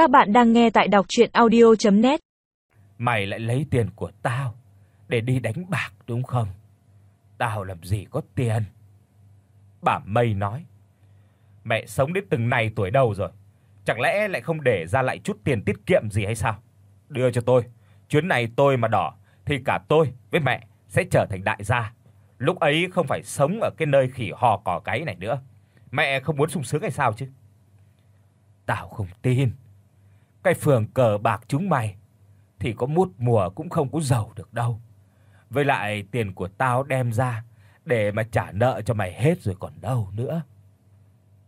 Các bạn đang nghe tại đọc audio net Mày lại lấy tiền của tao để đi đánh bạc đúng không? Tao làm gì có tiền. Bà Mây nói. Mẹ sống đến từng này tuổi đầu rồi, chẳng lẽ lại không để ra lại chút tiền tiết kiệm gì hay sao? Đưa cho tôi, chuyến này tôi mà đỏ thì cả tôi với mẹ sẽ trở thành đại gia. Lúc ấy không phải sống ở cái nơi khỉ hò cỏ cái này nữa. Mẹ không muốn sung sướng hay sao chứ? Tao không tin. Cái phường cờ bạc chúng mày thì có mút mùa cũng không có giàu được đâu. Với lại tiền của tao đem ra để mà trả nợ cho mày hết rồi còn đâu nữa.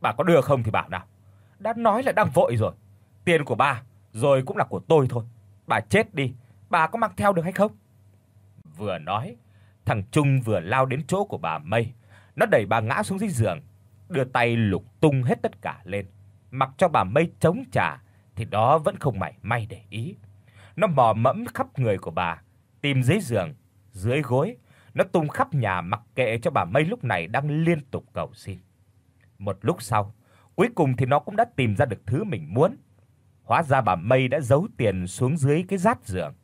Bà có đưa không thì bảo nào. Đã nói là đang vội rồi. Tiền của bà rồi cũng là của tôi thôi. Bà chết đi, bà có mang theo được hay không? Vừa nói, thằng Trung vừa lao đến chỗ của bà Mây. Nó đẩy bà ngã xuống dưới giường, đưa tay lục tung hết tất cả lên, mặc cho bà Mây chống trả thì đó vẫn không mảy may để ý. Nó mò mẫm khắp người của bà, tìm dưới giường, dưới gối, nó tung khắp nhà mặc kệ cho bà Mây lúc này đang liên tục cầu xin. Một lúc sau, cuối cùng thì nó cũng đã tìm ra được thứ mình muốn. Hóa ra bà Mây đã giấu tiền xuống dưới cái rát giường.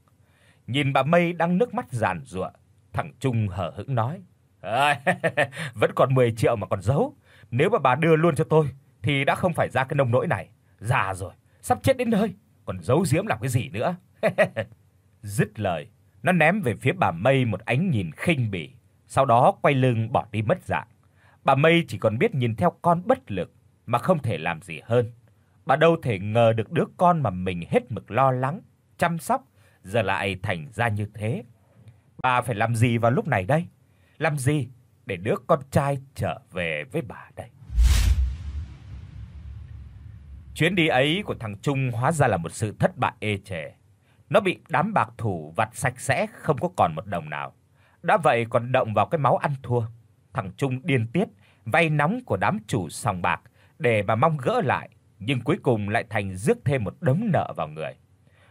Nhìn bà Mây đang nước mắt giàn giụa, thằng Trung hờ hững nói: "À, vẫn còn 10 triệu mà còn giấu, nếu mà bà đưa luôn cho tôi thì đã không phải ra cái nông nỗi này, già rồi, sắp chết đến nơi, còn giấu giếm làm cái gì nữa." Dứt lời, nó ném về phía bà Mây một ánh nhìn khinh bỉ, sau đó quay lưng bỏ đi mất dạng. Bà Mây chỉ còn biết nhìn theo con bất lực mà không thể làm gì hơn. Bà đâu thể ngờ được đứa con mà mình hết mực lo lắng, chăm sóc giờ lại thành ra như thế. Bà phải làm gì vào lúc này đây? Làm gì để đứa con trai trở về với bà đây? Chuyến đi ấy của thằng Trung hóa ra là một sự thất bại ê chề. Nó bị đám bạc thủ vặt sạch sẽ không có còn một đồng nào. Đã vậy còn động vào cái máu ăn thua. Thằng Trung điên tiết vay nóng của đám chủ sòng bạc để mà mong gỡ lại, nhưng cuối cùng lại thành rước thêm một đống nợ vào người.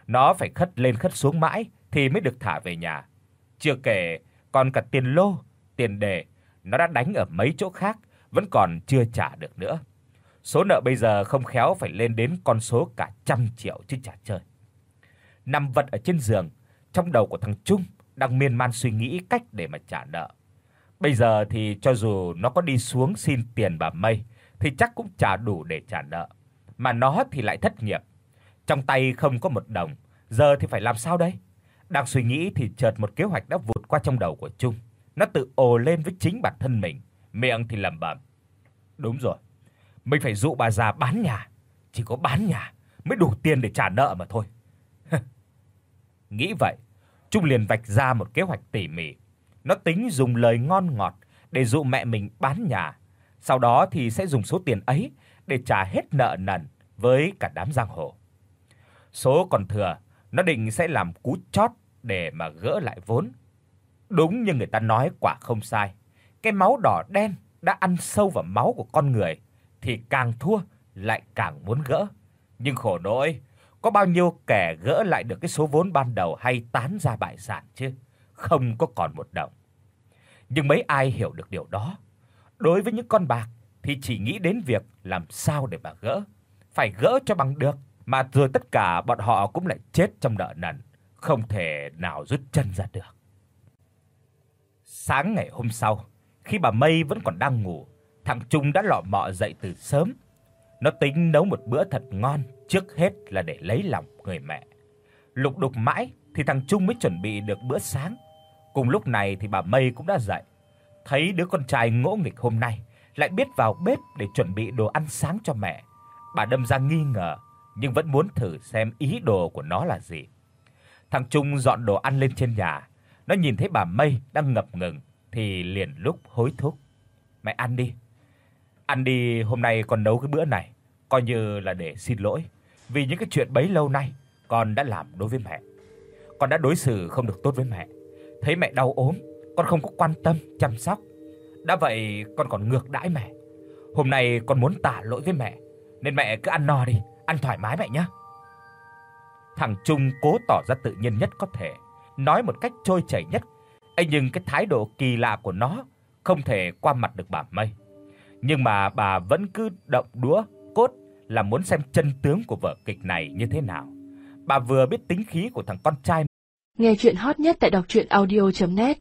Nó phải khất lên khất xuống mãi thì mới được thả về nhà. Chưa kể còn cả tiền lô, tiền đề nó đã đánh ở mấy chỗ khác vẫn còn chưa trả được nữa. Số nợ bây giờ không khéo phải lên đến con số cả trăm triệu chứ chả chơi. Nằm vật ở trên giường, trong đầu của thằng Trung đang miên man suy nghĩ cách để mà trả nợ. Bây giờ thì cho dù nó có đi xuống xin tiền bà Mây thì chắc cũng trả đủ để trả nợ, mà nó thì lại thất nghiệp. Trong tay không có một đồng, giờ thì phải làm sao đây? Đang suy nghĩ thì chợt một kế hoạch đã vụt qua trong đầu của Trung. Nó tự ồ lên với chính bản thân mình, miệng thì lẩm bẩm. Đúng rồi, mình phải dụ bà già bán nhà, chỉ có bán nhà mới đủ tiền để trả nợ mà thôi. Nghĩ vậy, Trung liền vạch ra một kế hoạch tỉ mỉ. Nó tính dùng lời ngon ngọt để dụ mẹ mình bán nhà, sau đó thì sẽ dùng số tiền ấy để trả hết nợ nần với cả đám giang hồ. Số còn thừa, nó định sẽ làm cú chót để mà gỡ lại vốn. Đúng như người ta nói quả không sai. Cái máu đỏ đen đã ăn sâu vào máu của con người thì càng thua lại càng muốn gỡ. Nhưng khổ nỗi, có bao nhiêu kẻ gỡ lại được cái số vốn ban đầu hay tán ra bại sản chứ, không có còn một đồng. Nhưng mấy ai hiểu được điều đó. Đối với những con bạc thì chỉ nghĩ đến việc làm sao để mà gỡ, phải gỡ cho bằng được, mà rồi tất cả bọn họ cũng lại chết trong nợ nần, không thể nào rút chân ra được. Sáng ngày hôm sau, khi bà Mây vẫn còn đang ngủ, thằng Trung đã lọ mọ dậy từ sớm. Nó tính nấu một bữa thật ngon, trước hết là để lấy lòng người mẹ. Lục đục mãi thì thằng Trung mới chuẩn bị được bữa sáng. Cùng lúc này thì bà Mây cũng đã dậy. Thấy đứa con trai ngỗ nghịch hôm nay lại biết vào bếp để chuẩn bị đồ ăn sáng cho mẹ. Bà đâm ra nghi ngờ nhưng vẫn muốn thử xem ý đồ của nó là gì. Thằng Trung dọn đồ ăn lên trên nhà, nó nhìn thấy bà Mây đang ngập ngừng thì liền lúc hối thúc. "Mẹ ăn đi. Ăn đi, hôm nay con nấu cái bữa này coi như là để xin lỗi vì những cái chuyện bấy lâu nay con đã làm đối với mẹ. Con đã đối xử không được tốt với mẹ. Thấy mẹ đau ốm, con không có quan tâm chăm sóc. Đã vậy con còn ngược đãi mẹ. Hôm nay con muốn tả lỗi với mẹ, nên mẹ cứ ăn no đi, ăn thoải mái mẹ nhé." Thằng Trung cố tỏ ra tự nhiên nhất có thể, nói một cách trôi chảy nhất. Ấy nhưng cái thái độ kỳ lạ của nó không thể qua mặt được bà Mây. Nhưng mà bà vẫn cứ động đũa, cốt là muốn xem chân tướng của vở kịch này như thế nào. Bà vừa biết tính khí của thằng con trai. Nghe truyện hot nhất tại doctruyenaudio.net